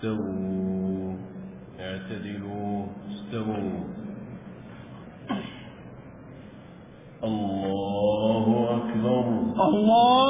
استووا. اعتدلوا استووا. الله أكبر. الله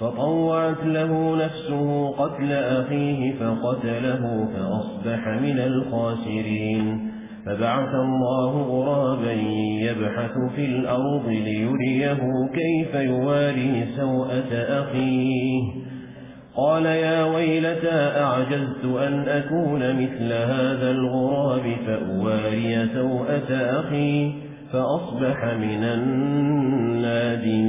فطوعت له نفسه قتل أخيه فقتله فأصبح من الخاسرين. فبعث الله غرابا يبحث في الأرض ليريه كيف يواري سوءة أخيه. قال يا ويلتا أعجزت أن أكون مثل هذا الغراب فأواري سوءة أخيه فأصبح من النادمين.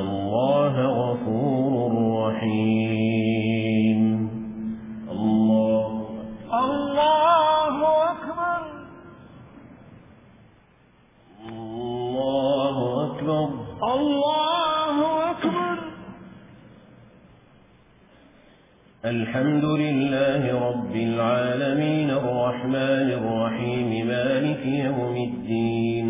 الله غفور رحيم. الله الله أكبر. الله أكبر. الله أكبر. الحمد لله رب العالمين الرحمن الرحيم مالك يوم الدين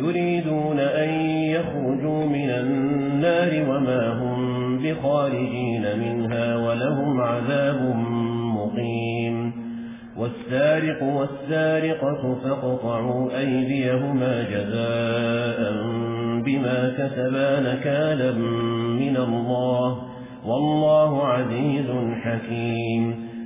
يريدون أن يخرجوا من النار وما هم بخارجين منها ولهم عذاب مقيم والسارق والسارقة فاقطعوا أيديهما جزاء بما كتبان كالا من الله والله عزيز حكيم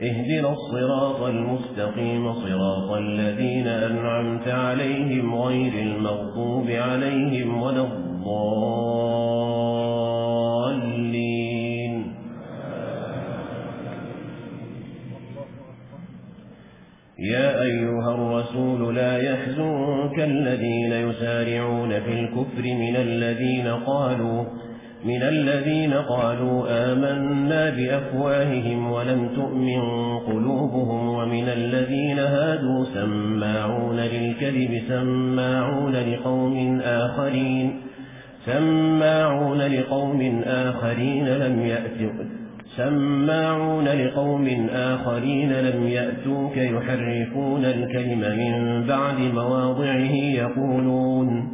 اهدنا الصراط المستقيم صراط الذين أنعمت عليهم غير المغضوب عليهم ولا الضالين. يا أيها الرسول لا يحزنك الذين يسارعون في الكفر من الذين قالوا من الذين قالوا آمنا بأفواههم ولم تؤمن قلوبهم ومن الذين هادوا سماعون للكذب سماعون لقوم آخرين سماعون لقوم آخرين لم يأتوا سماعون لقوم آخرين لم يأتوك يحرفون الكلم من بعد مواضعه يقولون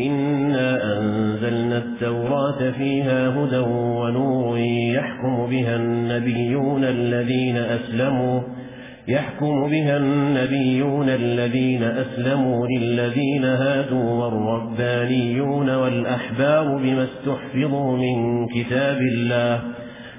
إنا أنزلنا التوراة فيها هدى ونور يحكم بها النبيون الذين أسلموا يحكم بها النبيون الذين أسلموا للذين هادوا والربانيون والأحباب بما استحفظوا من كتاب الله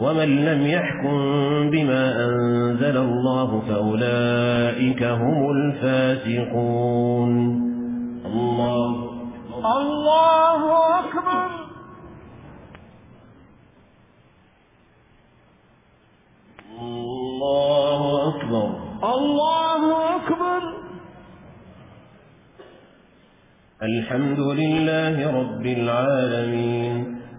ومن لم يحكم بما أنزل الله فأولئك هم الفاسقون. الله الله أكبر. الله أكبر. الله أكبر. الحمد لله رب العالمين.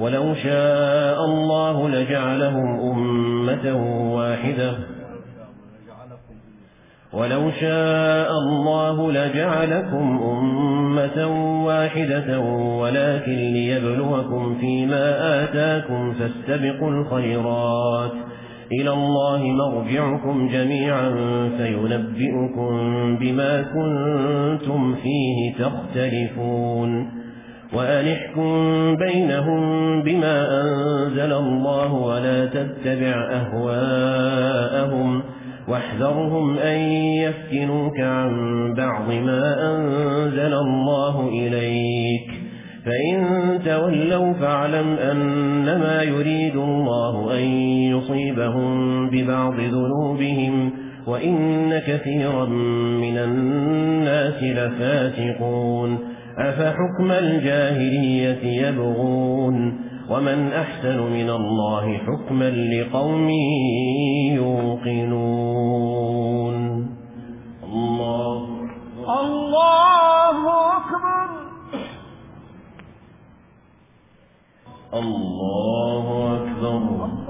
ولو شاء الله لجعلهم أمة واحدة. ولو شاء الله لجعلكم أمة واحدة ولكن ليبلوكم فيما آتاكم فاستبقوا الخيرات. إلى الله مرجعكم جميعا فينبئكم بما كنتم فيه تختلفون. وأنحكم بينهم بما أنزل الله ولا تتبع أهواءهم واحذرهم أن يفكنوك عن بعض ما أنزل الله إليك فإن تولوا فاعلم أنما يريد الله أن يصيبهم ببعض ذنوبهم وإن كثيرا من الناس لفاتقون أفحكم الجاهلية يبغون ومن أحسن من الله حكما لقوم يوقنون الله الله أكبر. الله أكبر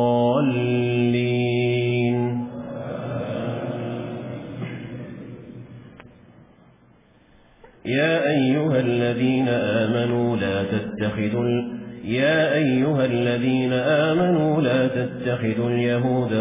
واحد يا أيها الذين آمنوا لا تتخذوا اليهود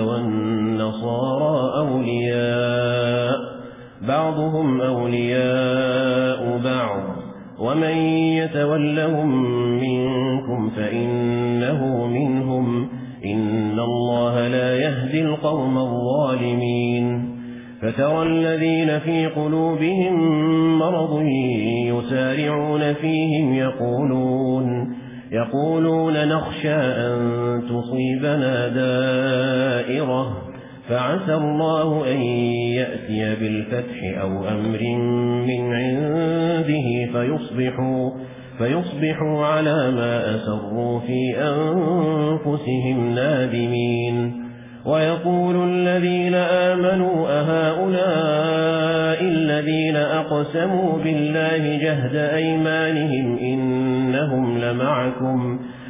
نخشى أن تصيبنا دائرة فعسى الله أن يأتي بالفتح أو أمر من عنده فيصبحوا, فيصبحوا على ما أسروا في أنفسهم نادمين. ويقول الذين آمنوا أهؤلاء الذين أقسموا بالله جهد أيمانهم إنهم لمعكم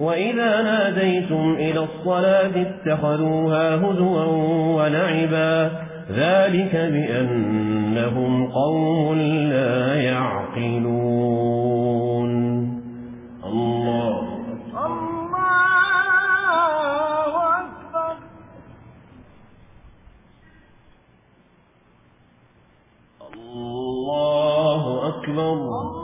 وإذا ناديتم إلى الصلاة اتخذوها هزوا ولعبا ذلك بأنهم قوم لا يعقلون الله الله أكبر الله أكبر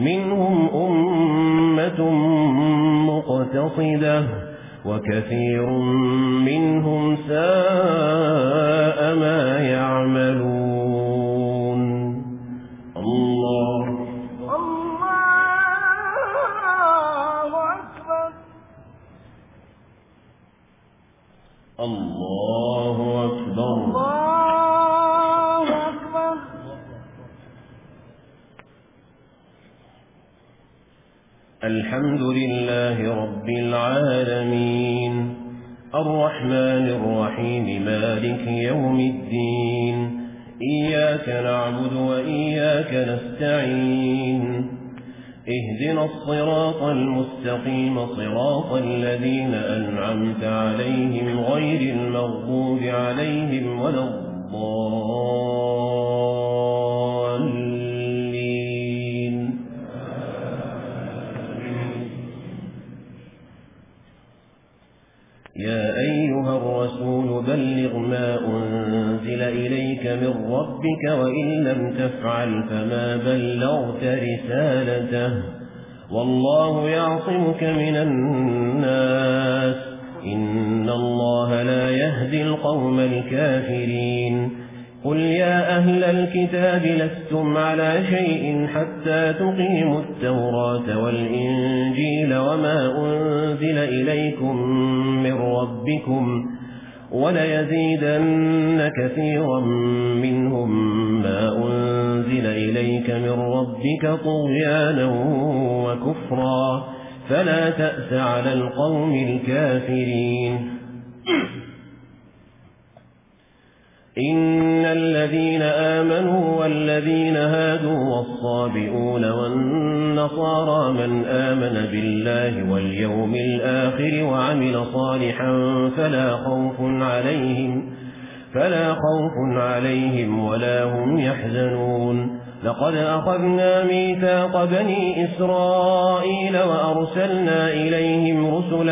منهم أمة مقتصدة وكثير من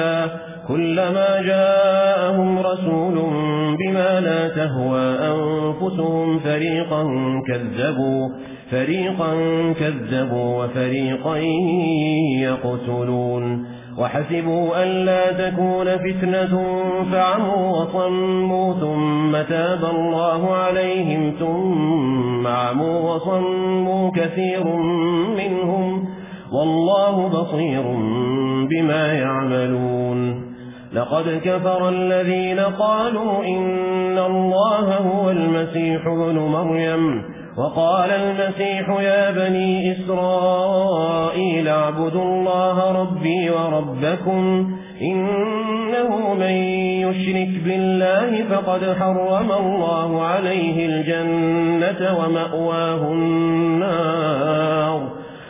رسلا كلما جاءهم رسول بما لا تهوى أنفسهم فريقا كذبوا فريقا كذبوا وفريقا يقتلون. وحسبوا أن لا تكون فتنة فعموا وصموا ثم تاب الله عليهم ثم عموا وصموا كثير منهم. والله بصير بما يعملون. لقد كفر الذين قالوا إن الله هو المسيح بن مريم. وقال المسيح يا بني إسرائيل اعبدوا الله ربي وربكم. إنه من يشرك بالله فقد حرم الله عليه الجنة ومأواه النار.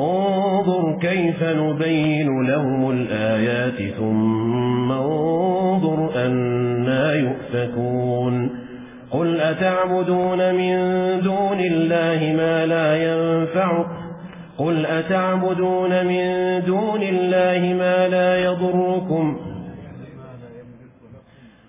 انظر كيف نبين لهم الآيات ثم انظر أنا يؤفكون قل أتعبدون من دون الله ما لا ينفعك قل أتعبدون من دون الله ما لا يضركم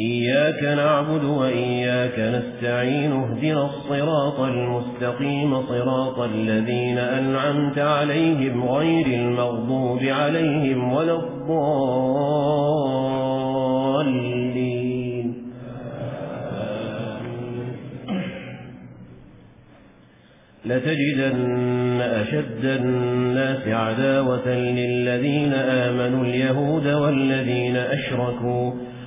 إياك نعبد وإياك نستعين اهدنا الصراط المستقيم صراط الذين أنعمت عليهم غير المغضوب عليهم ولا الضالين. لتجدن أشد الناس عداوة للذين آمنوا اليهود والذين أشركوا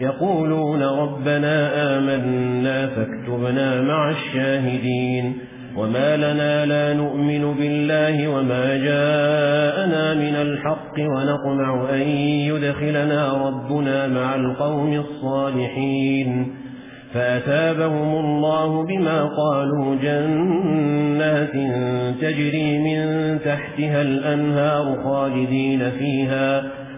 يقولون ربنا آمنا فاكتبنا مع الشاهدين وما لنا لا نؤمن بالله وما جاءنا من الحق ونقمع أن يدخلنا ربنا مع القوم الصالحين فأتابهم الله بما قالوا جنات تجري من تحتها الأنهار خالدين فيها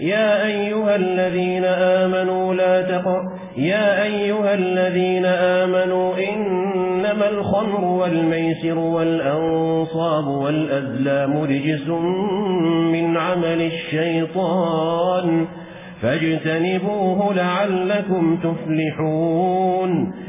يا أيها الذين آمنوا لا تقوا يا أيها الذين آمنوا إنما الخمر والميسر والأنصاب والأزلام رجس من عمل الشيطان فاجتنبوه لعلكم تفلحون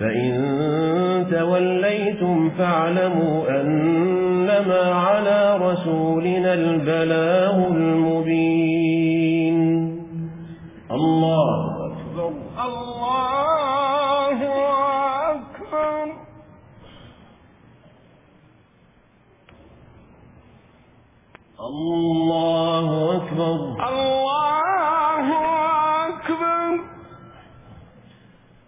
فإن توليتم فاعلموا أنما على رسولنا البلاه المبين الله أكبر الله أكبر الله أكبر الله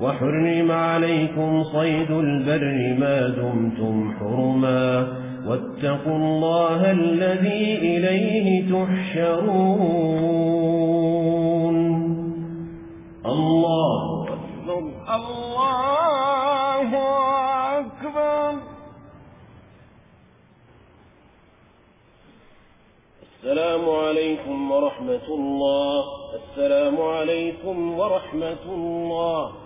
وحرم عليكم صيد البر ما دمتم حرما واتقوا الله الذي إليه تحشرون. الله أكبر الله أكبر. السلام عليكم ورحمة الله. السلام عليكم ورحمة الله.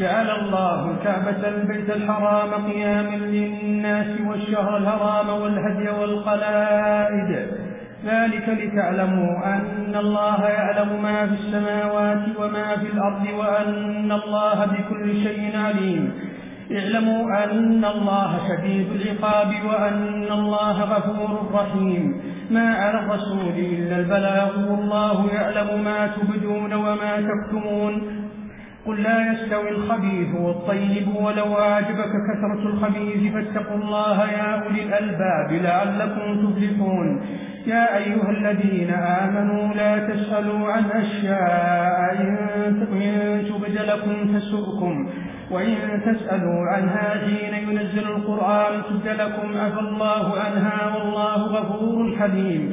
جعل الله الكعبة البيت الحرام قياما للناس والشهر الحرام والهدي والقلائد. ذلك لتعلموا أن الله يعلم ما في السماوات وما في الأرض وأن الله بكل شيء عليم. اعلموا أن الله شديد العقاب وأن الله غفور رحيم. ما على الرسول إلا البلاغ والله يعلم ما تبدون وما تكتمون. قل لا يستوي الخبيث والطيب ولو أعجبك كثرة الخبيث فاتقوا الله يا أولي الألباب لعلكم تفلحون. يا أيها الذين آمنوا لا تسألوا عن أشياء إن تبد لكم تسؤكم وإن تسألوا عنها حين ينزل القرآن تبد لكم أفى الله عنها والله غفور حليم.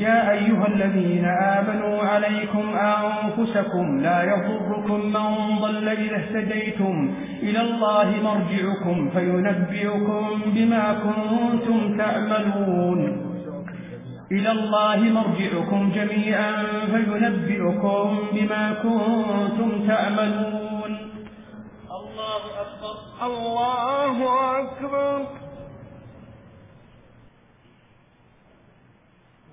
يا أيها الذين آمنوا عليكم أنفسكم لا يضركم من ضل إذا اهتديتم إلى الله مرجعكم فينبئكم بما كنتم تعملون إلى الله مرجعكم جميعا فينبئكم بما كنتم تعملون. الله أكبر. الله أكبر.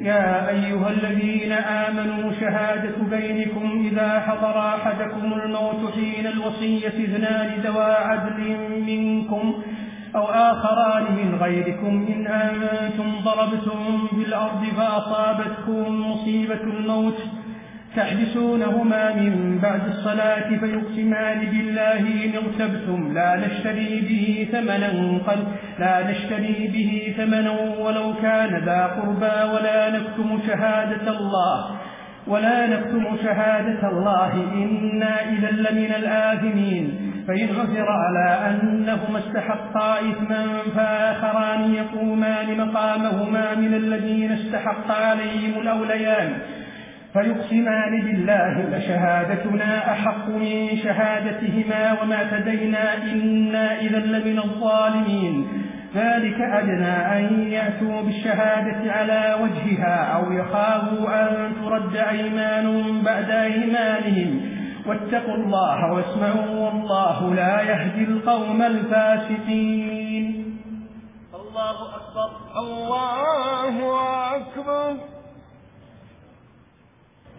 يا أيها الذين آمنوا شهادة بينكم إذا حضر أحدكم الموت حين الوصية اذنان دوا عدل منكم أو آخران من غيركم إن آمنتم ضربتم بالأرض فأصابتكم مصيبة الموت تحدثونهما من بعد الصلاة فيقسمان بالله إن اغتبتم. لا نشتري به ثمنا قل لا نشتري به ثمنا ولو كان ذا قربى ولا نكتم شهادة الله. ولا نكتم شهادة الله. إنا إذا لمن الآثمين. فإن غفر على أنهما استحقا إثما فآخران يقومان مقامهما من الذين استحق عليهم الأوليان. فيقسمان بالله لشهادتنا أحق من شهادتهما وما تدينا إنا إذا لمن الظالمين. ذلك أدنى أن يأتوا بالشهادة على وجهها أو يخافوا أن ترد أيمان بعد أيمانهم. واتقوا الله واسمعوا والله لا يهدي القوم الفاسقين. الله أكبر. الله أكبر.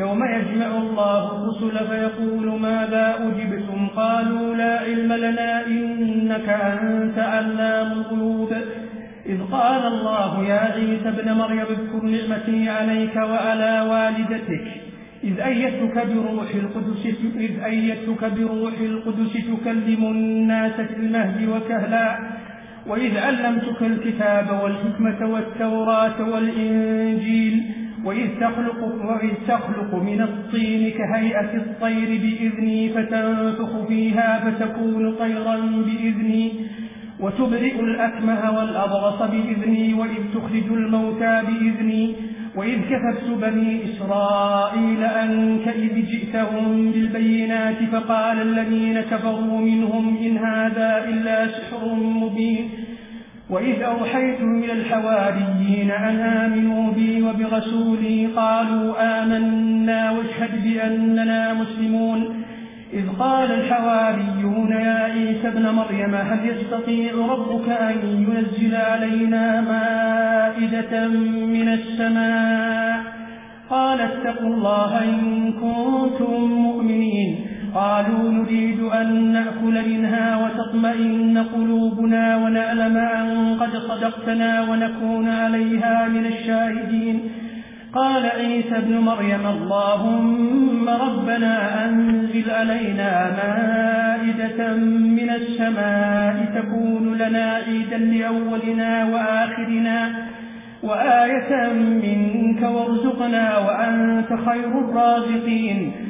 يوم يجمع الله الرسل فيقول ماذا أجبتم؟ قالوا لا علم لنا إنك أنت علام القلوب إذ قال الله يا عيسى ابن مريم اذكر نعمتي عليك وعلى والدتك. إذ أيتك بروح القدس إذ أيتك بروح القدس تكلم الناس في المهد وكهلا. وإذ علمتك الكتاب والحكمة والتوراة والإنجيل. وإذ تخلق, وإذ تخلق من الطين كهيئة الطير بإذني فتنفخ فيها فتكون طيرا بإذني وتبرئ الأكمه والأبرص بإذني وإذ تخرج الموتى بإذني وإذ كففت بني إسرائيل أنك إذ جئتهم بالبينات فقال الذين كفروا منهم إن هذا إلا سحر مبين وإذ أوحيت إلى الحواريين أن آمنوا بي وبرسولي قالوا آمنا واشهد بأننا مسلمون إذ قال الحواريون يا إيسى ابن مريم هل يستطيع ربك أن ينزل علينا مائدة من السماء قال اتقوا الله إن كنتم مؤمنين قالوا نريد أن نأكل منها وتطمئن قلوبنا ونعلم أن قد صدقتنا ونكون عليها من الشاهدين. قال عيسى بن مريم اللهم ربنا أنزل علينا مائدة من السماء تكون لنا عيدا لأولنا وآخرنا وآية منك وارزقنا وأنت خير الرازقين.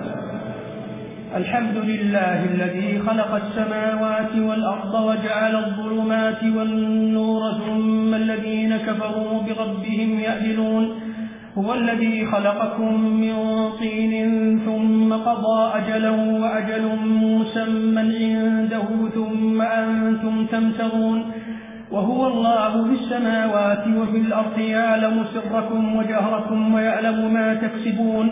الحمد لله الذي خلق السماوات والأرض وجعل الظلمات والنور ثم الذين كفروا بربهم يأذلون هو الذي خلقكم من طين ثم قضى أجلا وأجل مسمى عنده ثم أنتم تمترون. وهو الله في السماوات وفي الأرض يعلم سركم وجهركم ويعلم ما تكسبون.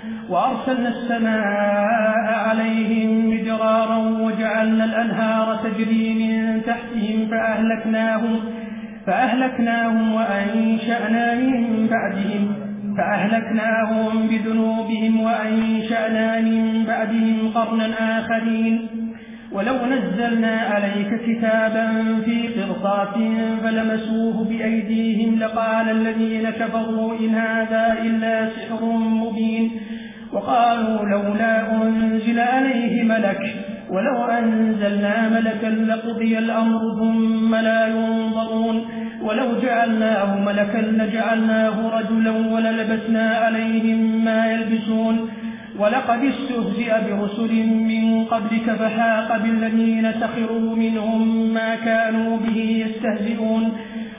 وأرسلنا السماء عليهم مدرارا وجعلنا الأنهار تجري من تحتهم فأهلكناهم, فأهلكناهم وأنشأنا من بعدهم فأهلكناهم بذنوبهم وأنشأنا من بعدهم قرنا آخرين. ولو نزلنا عليك كتابا في قرطات فلمسوه بأيديهم لقال الذين كفروا إن هذا إلا سحر مبين. وقالوا لولا أنزل عليه ملك ولو أنزلنا ملكا لقضي الأمر ثم لا ينظرون ولو جعلناه ملكا لجعلناه رجلا وللبسنا عليهم ما يلبسون ولقد استهزئ برسل من قبلك فحاق بالذين سخروا منهم ما كانوا به يستهزئون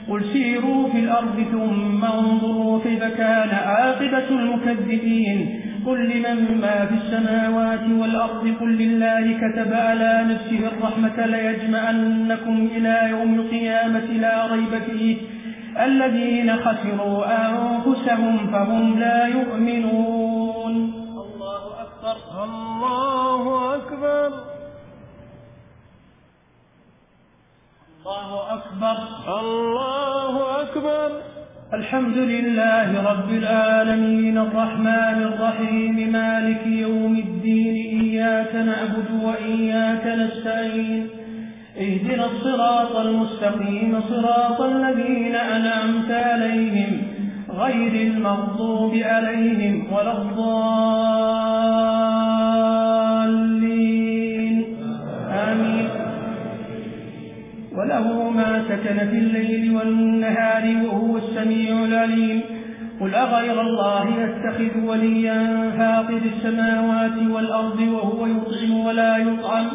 قل سيروا في الأرض ثم انظروا كيف كان عاقبة المكذبين قل من ما في السماوات والأرض قل لله كتب على نفسه الرحمة ليجمعنكم إلى يوم القيامة لا ريب فيه. الذين خسروا أنفسهم فهم لا يؤمنون. الله أكبر الله أكبر. الله أكبر. الله أكبر, الله أكبر. الحمد لله رب العالمين الرحمن الرحيم مالك يوم الدين إياك نعبد وإياك نستعين اهدنا الصراط المستقيم صراط الذين أنعمت عليهم غير المغضوب عليهم ولا الضالين. آمين. وله ما سكن في الليل والنهار عليم قل أغير الله يتخذ وليا فاطر السماوات والأرض وهو يطعم ولا يطعم.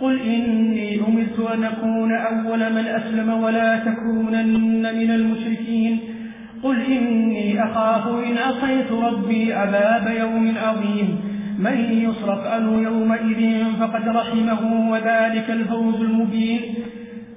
قل إني أمرت أن أكون أول من أسلم ولا تكونن من المشركين. قل إني أخاف إن أصيت ربي عذاب يوم عظيم. من يصرف عنه يومئذ فقد رحمه وذلك الفوز المبين.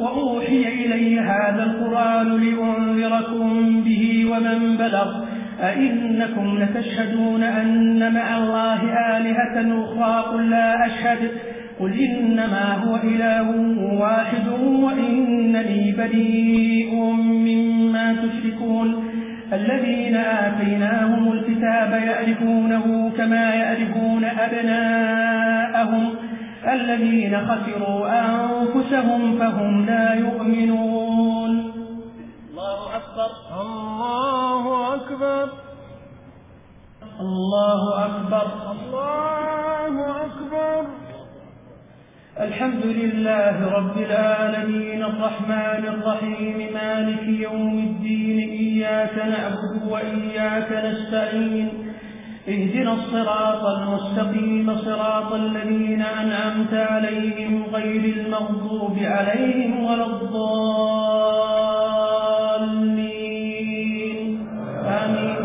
وأوحي إلي هذا القرآن لأنذركم به ومن بلغ. أئنكم لتشهدون أن مع الله آلهة أخرى قل لا أشهد. قل إنما هو إله واحد وإنني بديء مما تشركون. الذين آتيناهم الكتاب يألفونه كما يألفون أبناءهم. الذين خسروا أنفسهم فهم لا يؤمنون. الله أكبر. الله أكبر. الله أكبر. الله أكبر. الحمد لله رب العالمين الرحمن الرحيم مالك يوم الدين إياك نعبد وإياك نستعين اهدنا الصراط المستقيم صراط الذين أنعمت عليهم غير المغضوب عليهم ولا الضالين. آمين.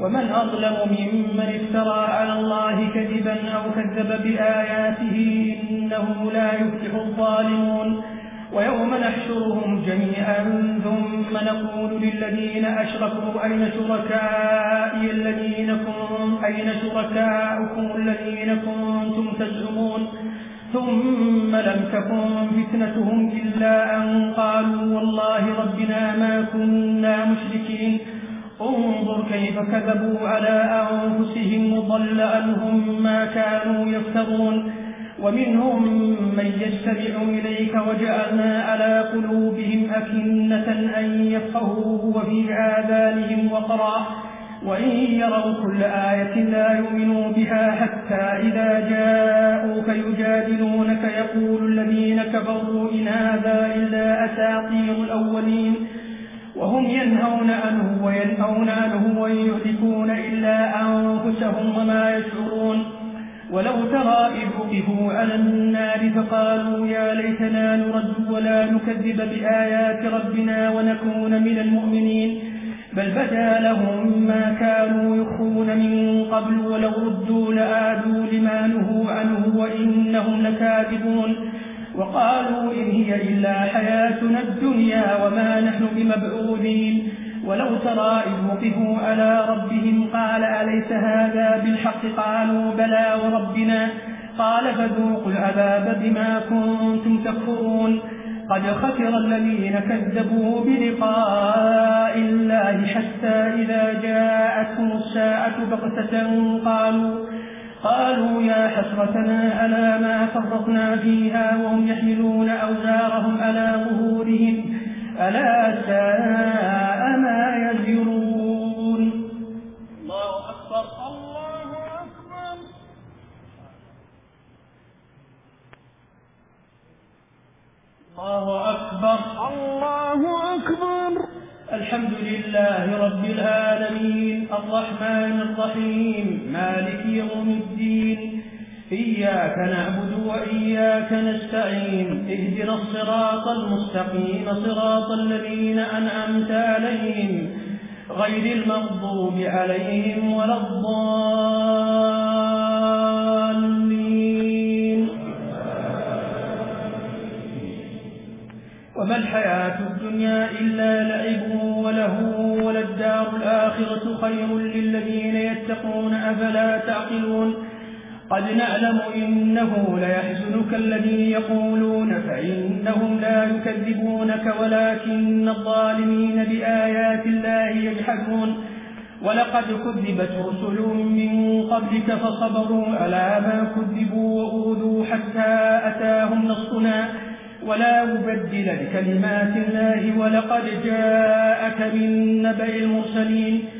ومن أظلم ممن افترى على الله كذبا أو كذب بآياته إنه لا يفتح الظالمون. ويوم نحشرهم جميعا ثم نقول للذين أشركوا أين شركائي الذين كنتم؟ أين شركاؤكم الذين كنتم تزعمون؟ ثم لم تكن فتنتهم إلا أن قالوا والله ربنا ما كنا مشركين. انظر كيف كذبوا على أنفسهم وضل عنهم ما كانوا يفترون. ومنهم من يستمع إليك وجعلنا على قلوبهم أكنة أن يفقهوه وفي آذانهم وقرا. وإن يروا كل آية لا يؤمنوا بها حتى إذا جاءوك يجادلونك يقول الذين كفروا إن هذا إلا أساطير الأولين. وهم ينهون عنه وينهون عنه ويهلكون إلا أنفسهم وما يشعرون. ولو ترى إذ وقفوا على النار فقالوا يا ليتنا نرد ولا نكذب بآيات ربنا ونكون من المؤمنين بل بدا لهم ما كانوا يخون من قبل ولو ردوا لآدوا لما نهوا عنه وإنهم لكاذبون وقالوا إن هي إلا حياتنا الدنيا وما نحن بمبعوثين ولو ترى إذ وقفوا على ربهم قال أليس هذا بالحق؟ قالوا بلى وربنا. قال فذوقوا العذاب بما كنتم تكفرون. قد خسر الذين كذبوا بلقاء الله حتى إذا جاءتهم الساعة بغتة قالوا قالوا يا حسرتنا على ما فرقنا فيها وهم يحملون أوزارهم على ظهورهم. ألا ساء ما يزرون. الله أكبر الله أكبر. الله أكبر الله أكبر. الحمد لله رب العالمين الرحمن الرحيم مالك يوم الدين إياك نعبد وإياك نستعين اهدنا الصراط المستقيم صراط الذين أنعمت عليهم غير المغضوب عليهم ولا الضالين. وما الحياة الدنيا إلا لعب وله وللدار الآخرة خير للذين يتقون أفلا تعقلون. قد نعلم إنه ليحزنك الذي يقولون فإنهم لا يكذبونك ولكن الظالمين بآيات الله يجحدون. ولقد كذبت رسل من قبلك فصبروا على ما كذبوا وأوذوا حتى أتاهم نصنا ولا مبدل لكلمات الله ولقد جاءك من نبأ المرسلين.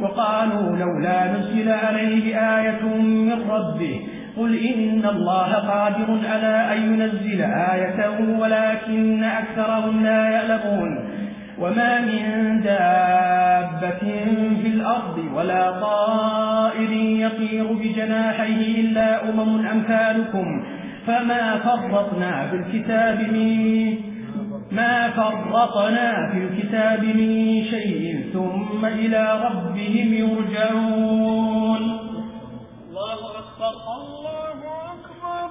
وقالوا لولا نزل عليه آية من ربه. قل إن الله قادر على أن ينزل آية ولكن أكثرهم لا يألمون وما من دابة في الأرض ولا طائر يطير بجناحيه إلا أمم أمثالكم. فما فرطنا بالكتاب منه ما فرطنا في الكتاب من شيء ثم إلى ربهم يرجعون الله أكبر الله أكبر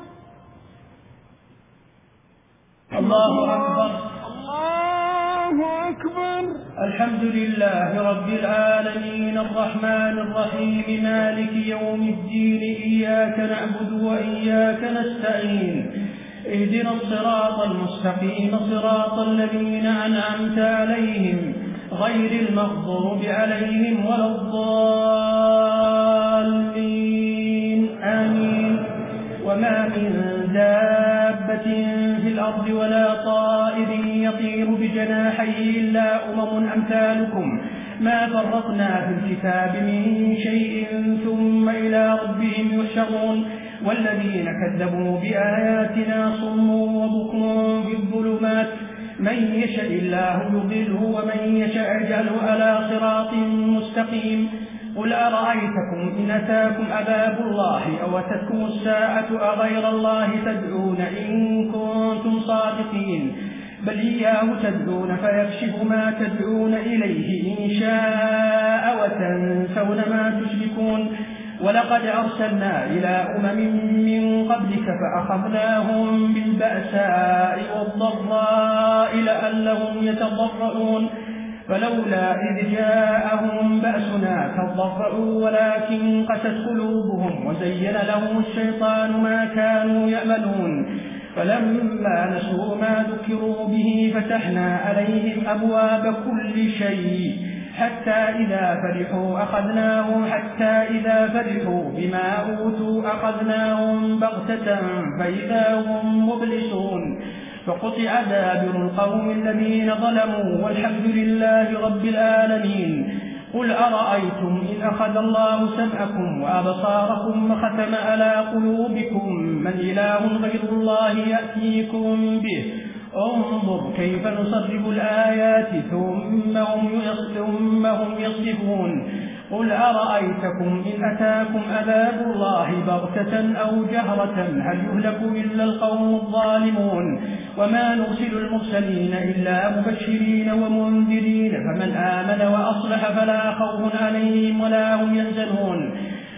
الله أكبر الله أكبر الحمد لله رب العالمين الرحمن الرحيم مالك يوم الدين إياك نعبد وإياك نستعين اهدنا الصراط المستقيم صراط الذين أنعمت عليهم غير المغضوب عليهم ولا الضالين. آمين. وما من دابة في الأرض ولا طائر يطير بجناحي إلا أمم أمثالكم. ما فرقنا في الكتاب من شيء ثم إلى ربهم يحشرون. والذين كذبوا بآياتنا صموا وبقوا في الظلمات من يشاء الله يضله ومن يشاء يجعله على صراط مستقيم. قل أرأيتكم إن أتاكم أباب الله أو أتتكم الساعة أغير الله تدعون إن كنتم صادقين. بل إياه تدعون فيكشف ما تدعون إليه إن شاء وتنسون ما تشركون. ولقد أرسلنا إلى أمم من قبلك فأخذناهم بالبأساء والضراء لأنهم يتضرعون. فلولا إذ جاءهم بأسنا تضرعوا ولكن قست قلوبهم وزين لهم الشيطان ما كانوا يأملون فلما نسوا ما ذكروا به فتحنا عليهم أبواب كل شيء. حتى إذا فرحوا أخذناهم حتى إذا فرحوا بما أوتوا أخذناهم بغتة فإذا هم مبلسون. فقطع دابر القوم الذين ظلموا والحمد لله رب العالمين. قل أرأيتم إن أخذ الله سمعكم وأبصاركم وختم على قلوبكم؟ من إله غير الله يأتيكم به؟ انظر كيف نصرف الآيات ثم هم, ثم هم يصفون قل أرأيتكم إن أتاكم أذاب الله بغتة أو جهرة؟ هل يهلك إلا القوم الظالمون؟ وما نرسل المرسلين إلا مبشرين ومنذرين. فمن آمن وأصلح فلا خوف عليهم ولا هم يحزنون.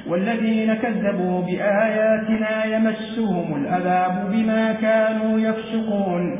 والذين كذبوا بآياتنا يمسهم الأذاب بما كانوا يفسقون.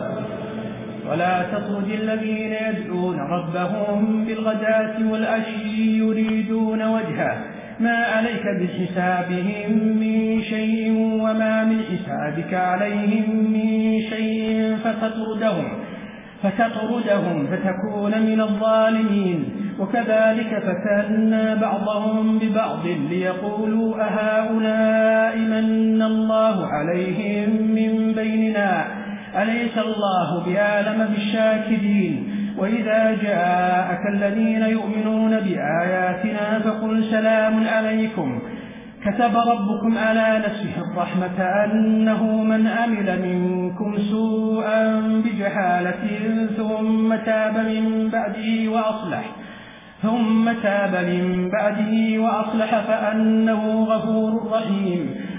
ولا تطرد الذين يدعون ربهم بالغداة والأشي يريدون وجهه. ما عليك بحسابهم من شيء وما من حسابك عليهم من شيء فتطردهم. فتطردهم فتكون من الظالمين. وكذلك فتنا بعضهم ببعض ليقولوا أهؤلاء من الله عليهم من بيننا؟ أليس الله بآلم بالشاكرين؟ وإذا جاءك الذين يؤمنون بآياتنا فقل سلام عليكم. كتب ربكم على نفسه الرحمة أنه من أمل منكم سوءا بجحالة ثم تاب من بعده وأصلح. ثم تاب من بعده وأصلح فأنه غفور رحيم.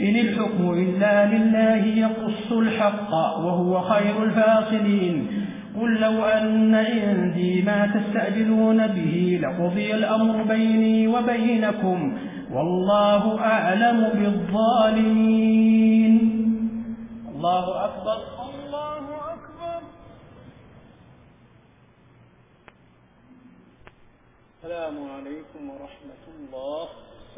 إن الحكم إلا لله يقص الحق وهو خير الفاصلين. قل لو أن عندي ما تستأجلون به لقضي الأمر بيني وبينكم والله أعلم بالظالمين. الله أكبر الله أكبر. السلام عليكم ورحمة الله.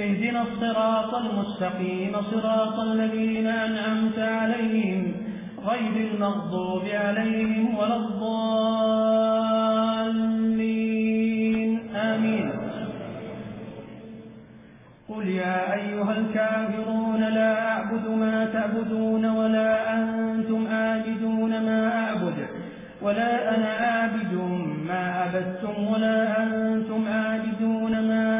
اهدنا الصراط المستقيم صراط الذين أنعمت عليهم غير المغضوب عليهم ولا الضالين. آمين. قل يا أيها الكافرون لا أعبد ما تعبدون ولا أنتم آبدون ما أعبد ولا أنا آبد ما أبدتم ولا أنتم آبدون ما أبدتم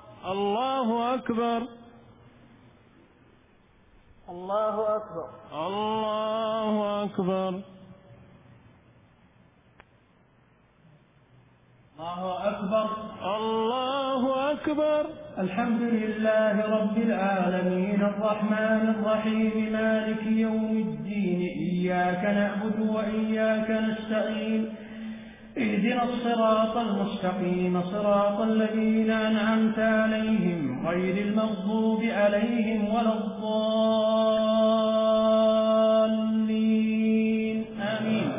اللہ اکبر اللہ اکبر اللہ اکبر الله أكبر الله أكبر الحمد لله رب العالمين الرحمن الرحيم مالك يوم الدين إياك نعبد وإياك نستعين اهدنا الصراط المستقيم صراط الذين أنعمت عليهم غير المغضوب عليهم ولا الضالين. آمين.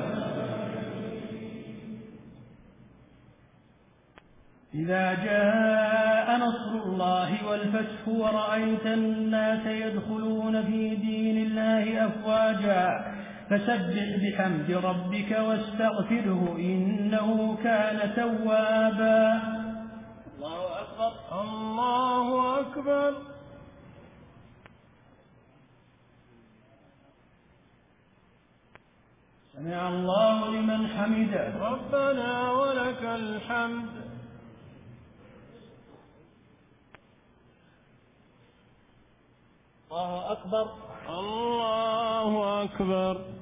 إذا جاء نصر الله والفتح ورأيت الناس يدخلون في دين الله أفواجا فسبح بحمد ربك واستغفره إنه كان توابا. الله أكبر. الله أكبر. سمع الله لمن حمده. ربنا ولك الحمد. الله أكبر. الله أكبر.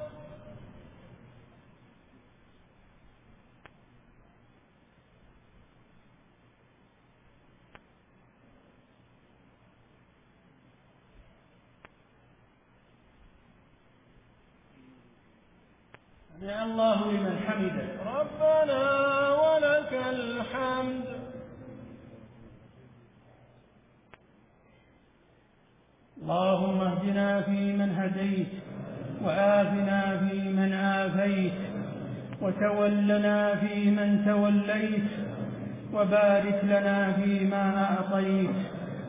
الله لمن حمده. ربنا ولك الحمد. اللهم اهدنا فيمن هديت وآفنا فيمن آفيت وتولنا فيمن توليت وبارك لنا فيما أعطيت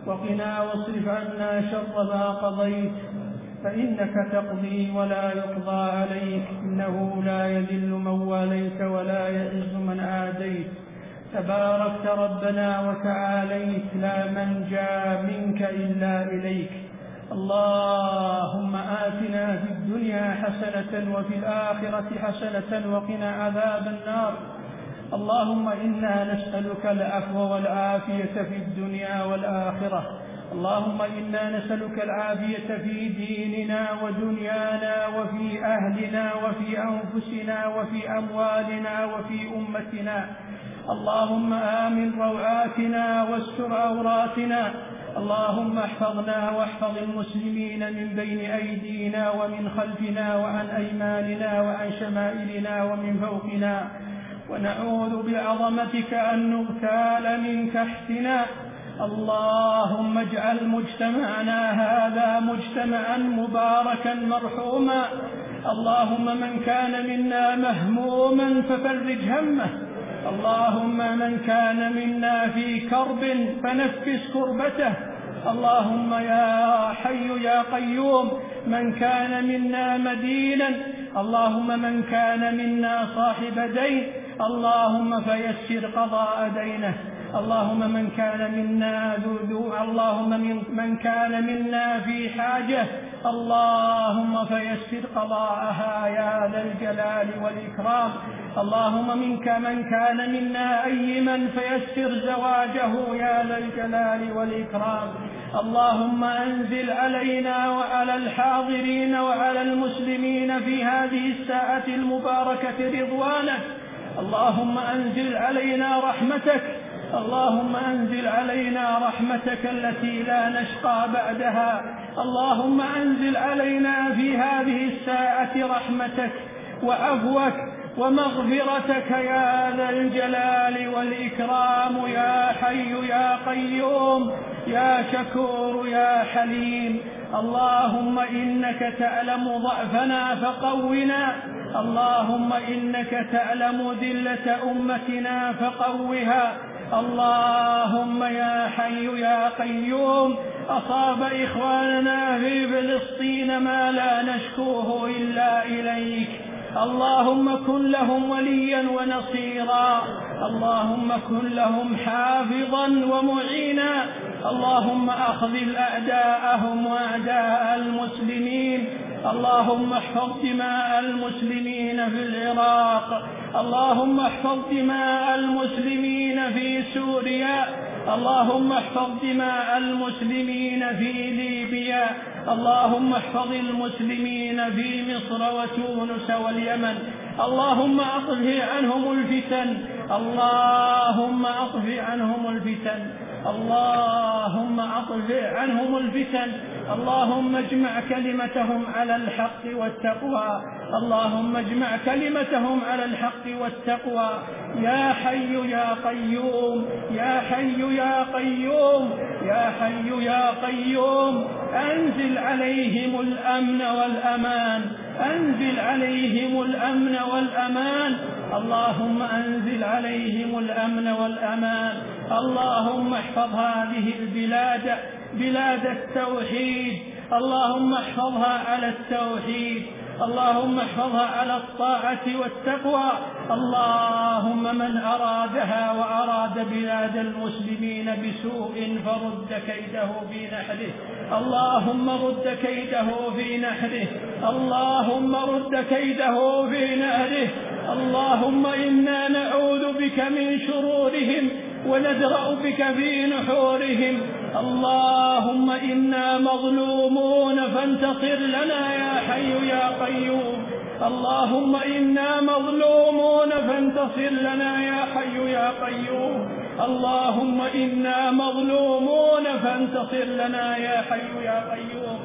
وقنا واصرف عنا شر ما قضيت فإنك تقضي ولا يقضى عليك إنه لا يذل من واليت ولا يئز من آديت. تباركت ربنا وتعاليت لا من جاء منك إلا إليك. اللهم آتنا في الدنيا حسنة وفي الآخرة حسنة وقنا عذاب النار. اللهم إنا نسألك العفو والعافية في الدنيا والآخرة. اللهم إنا نسألك العافية في ديننا ودنيانا وفي أهلنا وفي أنفسنا وفي أموالنا وفي أمتنا. اللهم آمن روعاتنا واستر عوراتنا. اللهم احفظنا واحفظ المسلمين من بين أيدينا ومن خلفنا وعن أيماننا وعن شمائلنا ومن فوقنا. ونعوذ بعظمتك أن نغتال من تحتنا. اللهم اجعل مجتمعنا هذا مجتمعا مباركا مرحوما. اللهم من كان منا مهموما ففرج همه. اللهم من كان منا في كرب فنفس كربته. اللهم يا حي يا قيوم من كان منا مدينا. اللهم من كان منا صاحب دين. اللهم فيسر قضاء دينه. اللهم من كان منا اللهم من, من كان منا في حاجة اللهم فيسر قضاءها يا ذا الجلال والإكرام. اللهم منك من كان منا أيما فيسر زواجه يا ذا الجلال والإكرام. اللهم أنزل علينا وعلى الحاضرين وعلى المسلمين في هذه الساعة المباركة رضوانك اللهم أنزل علينا رحمتك اللهم أنزل علينا رحمتك التي لا نشقى بعدها. اللهم أنزل علينا في هذه الساعة رحمتك وعفوك ومغفرتك يا ذا الجلال والإكرام يا حي يا قيوم يا شكور يا حليم. اللهم إنك تعلم ضعفنا فقونا. اللهم إنك تعلم ذلة أمتنا فقوها. اللهم يا حي يا قيوم أصاب إخواننا في فلسطين ما لا نشكوه إلا إليك. اللهم كن لهم وليا ونصيرا. اللهم كن لهم حافظا ومعينا. اللهم أخذ أعداءهم وأعداء المسلمين. اللهم احفظ دماء المسلمين في العراق. اللهم احفظ دماء المسلمين في سوريا. اللهم احفظ دماء المسلمين في ليبيا. اللهم احفظ المسلمين في مصر وتونس واليمن. اللهم أطفئ عنهم الفتن. اللهم أطفئ عنهم الفتن. اللهم أطلع عنهم الفتن اللهم اجمع كلمتهم على الحق والتقوى اللهم اجمع كلمتهم على الحق والتقوى. يا حي يا قيوم يا حي يا قيوم يا حي يا قيوم أنزل عليهم الأمن والأمان أنزل عليهم الأمن والأمان. اللهم أنزل عليهم الأمن والأمان. اللهم احفظ هذه البلاد بلاد التوحيد. اللهم احفظها على التوحيد. اللهم احفظها على الطاعة والتقوى. اللهم من أرادها وأراد بلاد المسلمين بسوء فرد كيده في نحره اللهم رد كيده في نحره اللهم رد كيده في نحره اللهم إنا نعوذ بك من شرورهم ونذرأ بك في نحورهم. اللهم إنا مظلومون فانتصر لنا يا حي يا قيوم. اللهم إنا مظلومون فانتصر لنا يا حي يا قيوم. اللهم إنا مظلومون فانتصر لنا يا حي يا قيوم.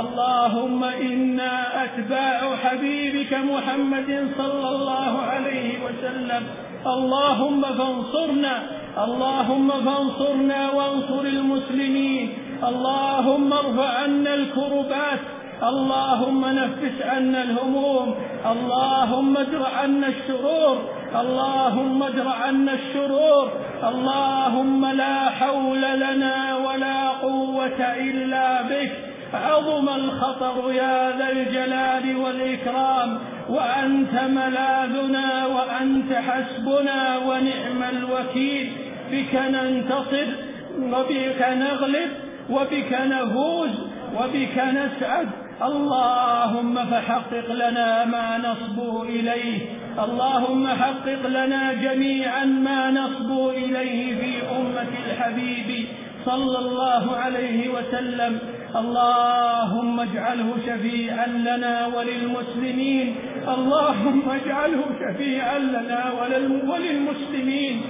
اللهم إنا أتباع حبيبك محمد صلى الله عليه وسلم. اللهم فانصرنا اللهم فانصرنا وانصر المسلمين. اللهم ارفع عنا الكربات. اللهم نفس عنا الهموم. اللهم اجر عنا الشرور. اللهم اجر عنا الشرور. اللهم لا حول لنا ولا قوة إلا بك. عظم الخطر يا ذا الجلال والإكرام وأنت ملاذنا وأنت حسبنا ونعم الوكيل. بك ننتصر وبك نغلب وبك نفوز وبك نسعد. اللهم فحقق لنا ما نصبو إليه. اللهم حقق لنا جميعا ما نصبو إليه في أمة الحبيب صلى الله عليه وسلم. اللهم اجعله شفيعا لنا وللمسلمين. اللهم اجعله شفيعا لنا وللمسلمين.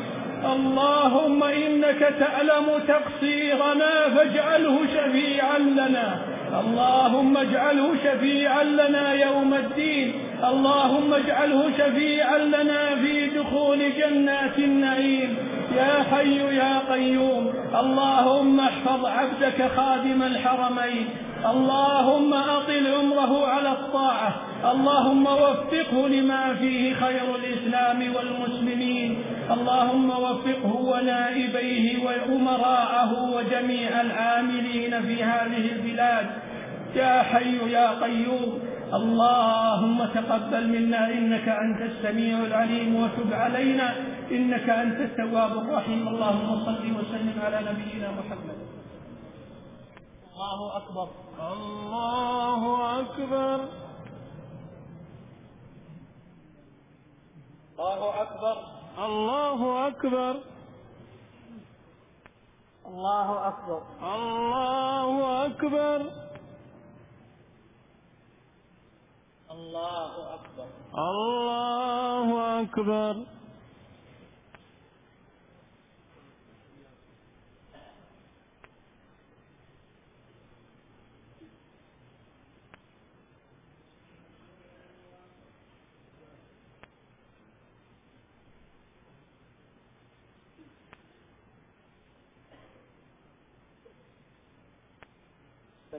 اللهم إنك تعلم تقصيرنا فاجعله شفيعا لنا. اللهم اجعله شفيعا لنا يوم الدين. اللهم اجعله شفيعا لنا في دخول جنات النعيم. يا حي يا قيوم اللهم احفظ عبدك خادم الحرمين اللهم أطل عمره على الطاعة اللهم وفقه لما فيه خير الإسلام والمسلمين اللهم وفقه ونائبيه وأمراءه وجميع العاملين في هذه البلاد. يا حي يا قيوم اللهم تقبل منا إنك أنت السميع العليم وتب علينا. إنك أنت التواب الرحيم. اللهم صل وسلم على نبينا محمد. الله أكبر. الله أكبر. الله أكبر. الله أكبر. الله أكبر. الله أكبر. الله أكبر. الله أكبر.